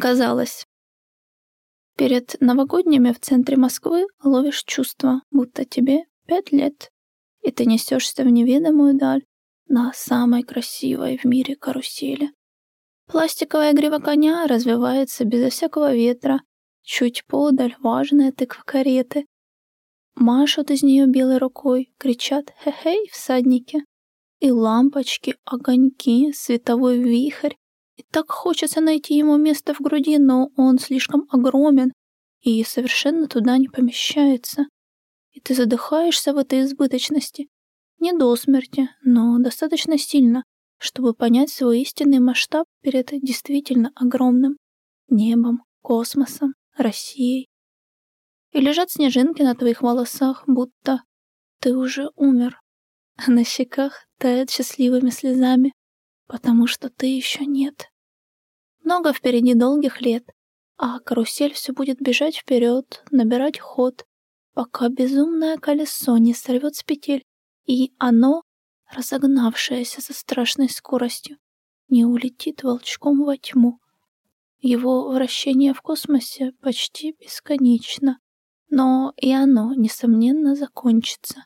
показалось. Перед новогодними в центре Москвы ловишь чувство, будто тебе пять лет, и ты несешься в неведомую даль на самой красивой в мире карусели. Пластиковая грива коня развивается безо всякого ветра, чуть подаль важная тыква кареты. Машут из нее белой рукой, кричат «Хе-хей!» всадники. И лампочки, огоньки, световой вихрь. И так хочется найти ему место в груди, но он слишком огромен и совершенно туда не помещается. И ты задыхаешься в этой избыточности. Не до смерти, но достаточно сильно, чтобы понять свой истинный масштаб перед действительно огромным небом, космосом, Россией. И лежат снежинки на твоих волосах, будто ты уже умер. А на щеках тает счастливыми слезами, потому что ты еще нет. Много впереди долгих лет, а карусель все будет бежать вперед, набирать ход, пока безумное колесо не сорвет с петель, и оно, разогнавшееся со страшной скоростью, не улетит волчком во тьму. Его вращение в космосе почти бесконечно, но и оно, несомненно, закончится,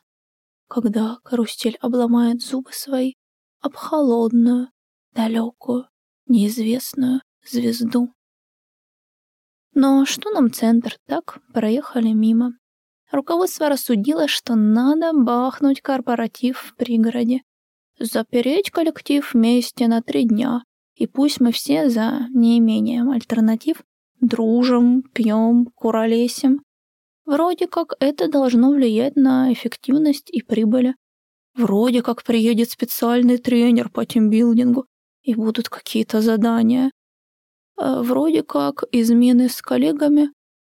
когда карусель обломает зубы свои об холодную, далекую, неизвестную звезду. Но что нам центр, так проехали мимо. Руководство рассудило, что надо бахнуть корпоратив в пригороде. Запереть коллектив вместе на три дня. И пусть мы все за неимением альтернатив дружим, пьем, куролесим. Вроде как это должно влиять на эффективность и прибыль. Вроде как приедет специальный тренер по тимбилдингу, и будут какие-то задания. А вроде как измены с коллегами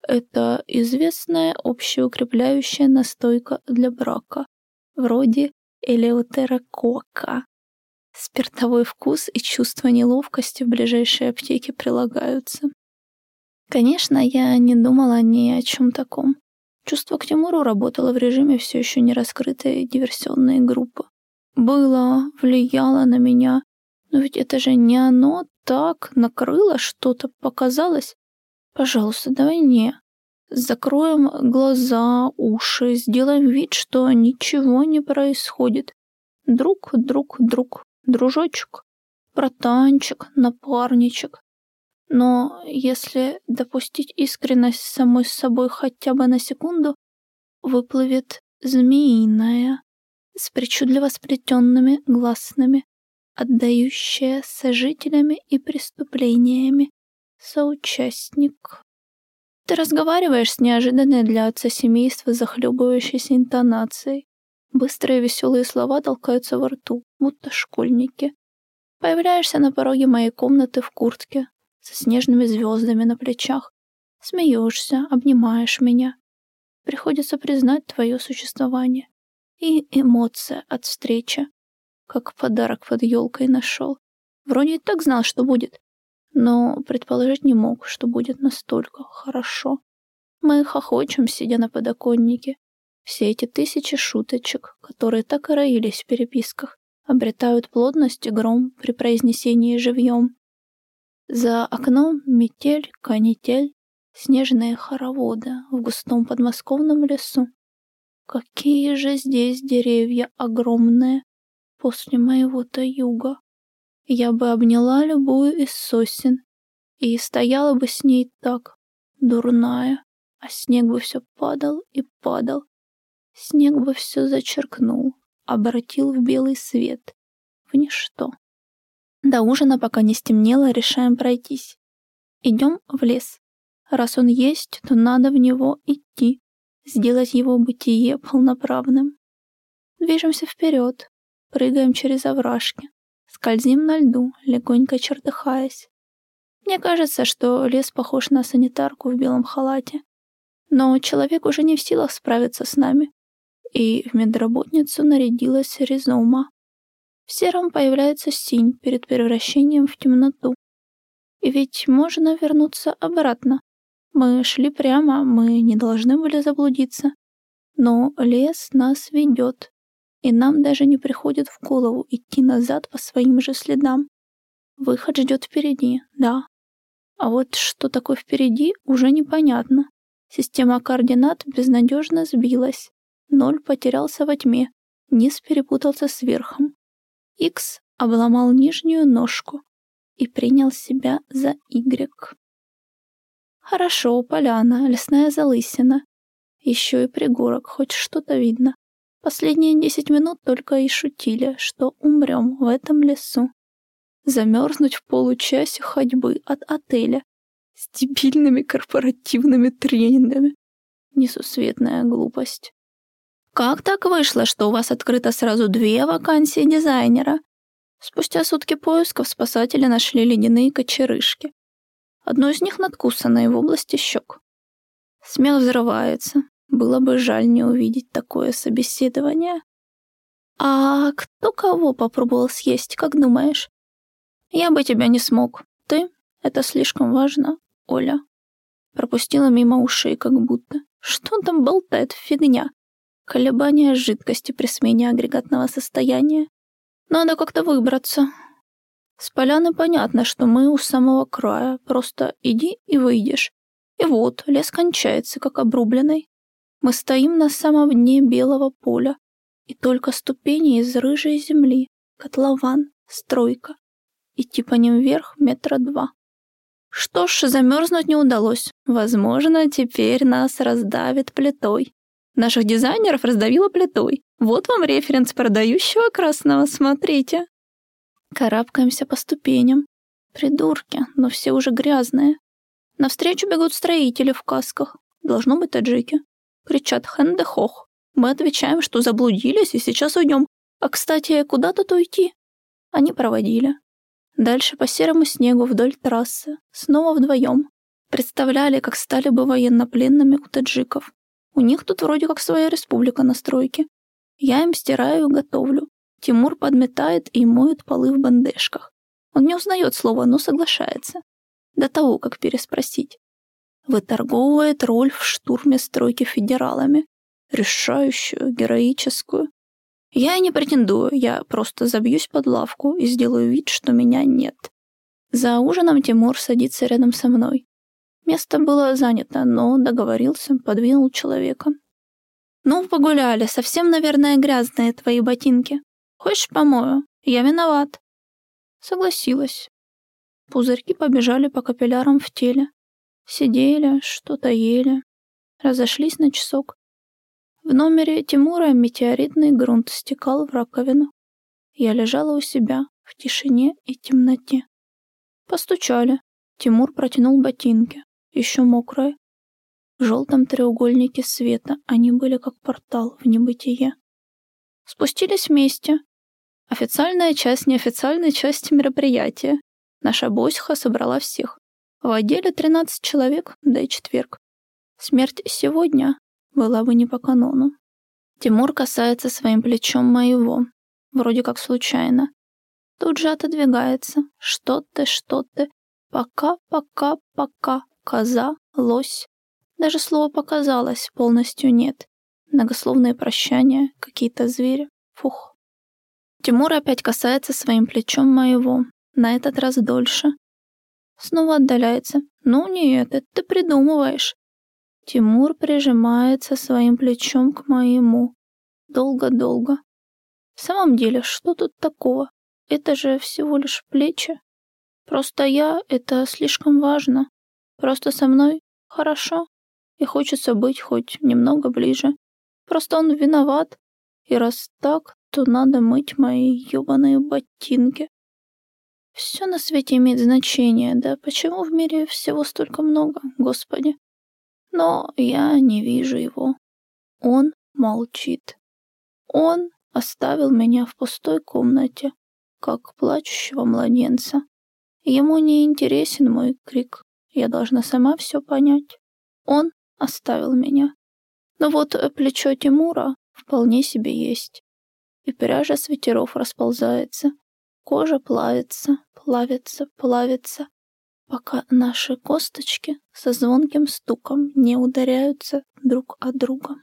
это известная общеукрепляющая настойка для брака, вроде элеутерокока. Спиртовой вкус и чувство неловкости в ближайшей аптеке прилагаются. Конечно, я не думала ни о чем таком. Чувство к Тимуру работало в режиме все еще не раскрытой диверсионной группы. Было, влияло на меня, но ведь это же не оно так накрыло что-то, показалось. Пожалуйста, давай не. Закроем глаза, уши, сделаем вид, что ничего не происходит. Друг, друг, друг, дружочек, братанчик, напарничек. Но если допустить искренность самой собой хотя бы на секунду, выплывет змеиная, с причудливо сплетенными гласными, отдающая сожителями и преступлениями, соучастник. Ты разговариваешь с неожиданной для отца семейства захлебывающейся интонацией. Быстрые веселые слова толкаются во рту, будто школьники. Появляешься на пороге моей комнаты в куртке, со снежными звездами на плечах. Смеешься, обнимаешь меня. Приходится признать твое существование. И эмоция от встречи. Как подарок под елкой нашел. Вроде и так знал, что будет но предположить не мог, что будет настолько хорошо. Мы хохочем, сидя на подоконнике. Все эти тысячи шуточек, которые так и роились в переписках, обретают плотность и гром при произнесении живьем. За окном метель, канитель, снежные хороводы в густом подмосковном лесу. Какие же здесь деревья огромные после моего-то юга я бы обняла любую из сосен и стояла бы с ней так, дурная, а снег бы все падал и падал. Снег бы все зачеркнул, обратил в белый свет, в ничто. До ужина, пока не стемнело, решаем пройтись. Идем в лес. Раз он есть, то надо в него идти, сделать его бытие полноправным. Движемся вперед, прыгаем через овражки, Скользим на льду, легонько чертыхаясь. Мне кажется, что лес похож на санитарку в белом халате. Но человек уже не в силах справиться с нами. И в медработницу нарядилась Ризома. В сером появляется синь перед превращением в темноту. И ведь можно вернуться обратно. Мы шли прямо, мы не должны были заблудиться. Но лес нас ведет и нам даже не приходит в голову идти назад по своим же следам. Выход ждет впереди, да. А вот что такое впереди, уже непонятно. Система координат безнадежно сбилась. Ноль потерялся во тьме, низ перепутался с верхом. Икс обломал нижнюю ножку и принял себя за Y. Хорошо, поляна, лесная залысина. Еще и пригорок, хоть что-то видно. Последние десять минут только и шутили, что умрем в этом лесу. Замерзнуть в получасе ходьбы от отеля с дебильными корпоративными тренингами. Несусветная глупость. Как так вышло, что у вас открыто сразу две вакансии дизайнера? Спустя сутки поисков спасатели нашли ледяные кочерышки. Одну из них надкусанной в области щек. Смех взрывается. Было бы жаль не увидеть такое собеседование. А кто кого попробовал съесть, как думаешь? Я бы тебя не смог. Ты? Это слишком важно, Оля. Пропустила мимо ушей, как будто. Что там болтает фигня? Колебания жидкости при смене агрегатного состояния. Надо как-то выбраться. С поляны понятно, что мы у самого края. Просто иди и выйдешь. И вот, лес кончается, как обрубленный. Мы стоим на самом дне белого поля. И только ступени из рыжей земли, котлован, стройка. Идти по ним вверх метра два. Что ж, замерзнуть не удалось. Возможно, теперь нас раздавит плитой. Наших дизайнеров раздавило плитой. Вот вам референс продающего красного, смотрите. Карабкаемся по ступеням. Придурки, но все уже грязные. Навстречу бегут строители в касках. Должно быть таджики. Кричат «Хэндехох». Мы отвечаем, что заблудились и сейчас уйдем. А, кстати, куда тут уйти? Они проводили. Дальше по серому снегу вдоль трассы. Снова вдвоем. Представляли, как стали бы военнопленными у таджиков. У них тут вроде как своя республика на стройке. Я им стираю и готовлю. Тимур подметает и моет полы в бандешках. Он не узнает слова, но соглашается. До того, как переспросить. Выторговывает роль в штурме стройки федералами. Решающую, героическую. Я не претендую, я просто забьюсь под лавку и сделаю вид, что меня нет. За ужином Тимур садится рядом со мной. Место было занято, но договорился, подвинул человека. «Ну, погуляли, совсем, наверное, грязные твои ботинки. Хочешь, помою? Я виноват». Согласилась. Пузырьки побежали по капиллярам в теле. Сидели, что-то ели. Разошлись на часок. В номере Тимура метеоритный грунт стекал в раковину. Я лежала у себя, в тишине и темноте. Постучали. Тимур протянул ботинки еще мокрые. В желтом треугольнике света они были как портал в небытие. Спустились вместе. Официальная часть неофициальной части мероприятия. Наша босиха собрала всех. В отделе 13 человек, да и четверг. Смерть сегодня была бы не по канону. Тимур касается своим плечом моего, вроде как случайно. Тут же отодвигается. Что ты, что ты. Пока, пока, пока коза, лось. Даже слово «показалось» полностью нет. Многословные прощания, какие-то звери. Фух. Тимур опять касается своим плечом моего, на этот раз дольше. Снова отдаляется. «Ну нет, это ты придумываешь». Тимур прижимается своим плечом к моему. Долго-долго. В самом деле, что тут такого? Это же всего лишь плечи. Просто я — это слишком важно. Просто со мной хорошо, и хочется быть хоть немного ближе. Просто он виноват, и раз так, то надо мыть мои ёбаные ботинки. Все на свете имеет значение, да почему в мире всего столько много, Господи? Но я не вижу его. Он молчит. Он оставил меня в пустой комнате, как плачущего младенца. Ему не интересен мой крик. Я должна сама все понять. Он оставил меня. Но вот плечо Тимура вполне себе есть. И пряжа с ветеров расползается. Кожа плавится, плавится, плавится, пока наши косточки со звонким стуком не ударяются друг о друга.